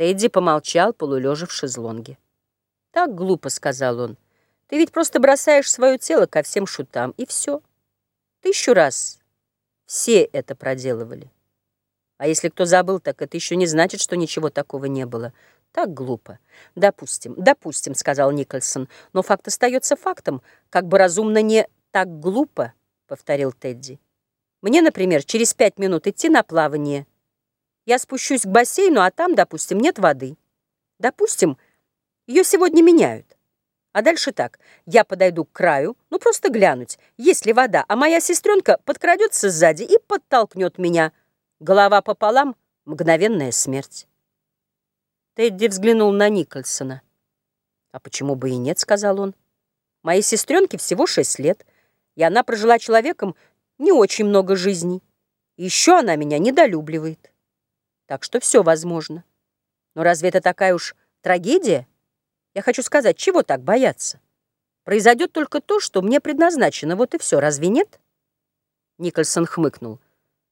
Тедди помолчал, полулежа в шезлонге. «Так глупо», — сказал он. «Ты ведь просто бросаешь свое тело ко всем шутам, и все. Тысячу раз все это проделывали. А если кто забыл, так это еще не значит, что ничего такого не было. Так глупо. Допустим, допустим, сказал Никольсон, но факт остается фактом. Как бы разумно не так глупо, повторил Тедди. Мне, например, через пять минут идти на плавание. Я спущусь к бассейну, а там, допустим, нет воды. Допустим, ее сегодня меняют. А дальше так. Я подойду к краю, ну просто глянуть, есть ли вода, а моя сестренка подкрадется сзади и подтолкнет меня. Голова пополам — мгновенная смерть. Тедди взглянул на Никольсона. «А почему бы и нет?» — сказал он. «Моей сестренке всего шесть лет, и она прожила человеком не очень много жизней. еще она меня недолюбливает. Так что все возможно. Но разве это такая уж трагедия? Я хочу сказать, чего так бояться? Произойдет только то, что мне предназначено, вот и все. Разве нет?» Никольсон хмыкнул.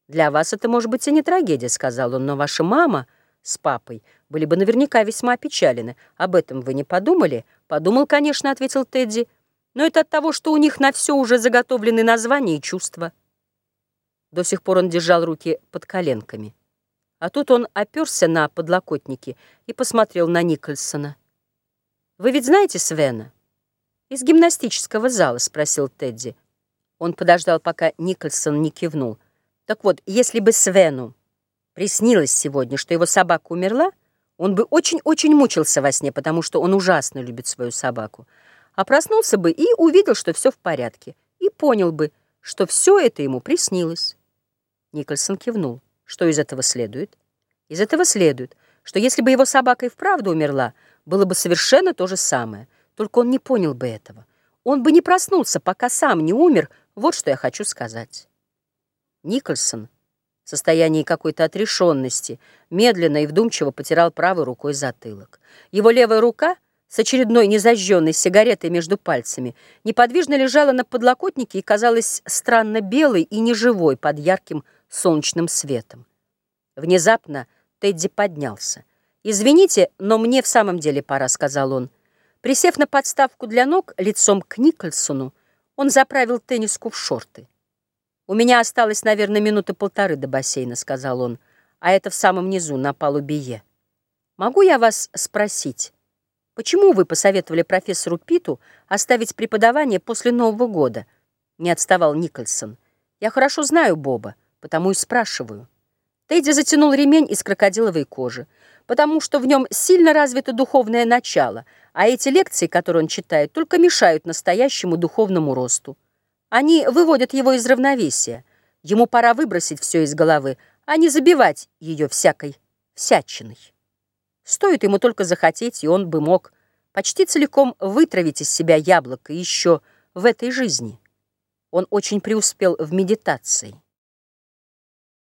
«Для вас это, может быть, и не трагедия», — сказал он, «но ваша мама...» с папой были бы наверняка весьма опечалены. Об этом вы не подумали? Подумал, конечно, ответил Тедди. Но это от того, что у них на все уже заготовлены названия и чувства. До сих пор он держал руки под коленками. А тут он оперся на подлокотники и посмотрел на Никольсона. «Вы ведь знаете Свена?» «Из гимнастического зала?» — спросил Тедди. Он подождал, пока Никольсон не кивнул. «Так вот, если бы Свену приснилось сегодня, что его собака умерла, он бы очень-очень мучился во сне, потому что он ужасно любит свою собаку. А проснулся бы и увидел, что все в порядке, и понял бы, что все это ему приснилось. Никольсон кивнул. Что из этого следует? Из этого следует, что если бы его собака и вправду умерла, было бы совершенно то же самое, только он не понял бы этого. Он бы не проснулся, пока сам не умер, вот что я хочу сказать. Никольсон в состоянии какой-то отрешенности, медленно и вдумчиво потирал правой рукой затылок. Его левая рука с очередной незажженной сигаретой между пальцами неподвижно лежала на подлокотнике и казалась странно белой и неживой под ярким солнечным светом. Внезапно Тедди поднялся. «Извините, но мне в самом деле пора», — сказал он. Присев на подставку для ног лицом к Никольсону, он заправил тенниску в шорты. «У меня осталось, наверное, минуты полторы до бассейна», — сказал он, «а это в самом низу, на палубе Е. Могу я вас спросить, почему вы посоветовали профессору Питу оставить преподавание после Нового года?» Не отставал Никольсон. «Я хорошо знаю Боба, потому и спрашиваю». Тедди затянул ремень из крокодиловой кожи, потому что в нем сильно развито духовное начало, а эти лекции, которые он читает, только мешают настоящему духовному росту. Они выводят его из равновесия. Ему пора выбросить все из головы, а не забивать ее всякой всячиной. Стоит ему только захотеть, и он бы мог почти целиком вытравить из себя яблоко еще в этой жизни. Он очень преуспел в медитации.